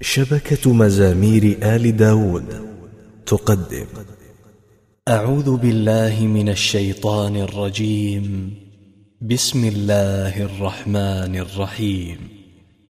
شبكة مزامير آل داود تقدم. أعوذ بالله من الشيطان الرجيم. بسم الله الرحمن الرحيم.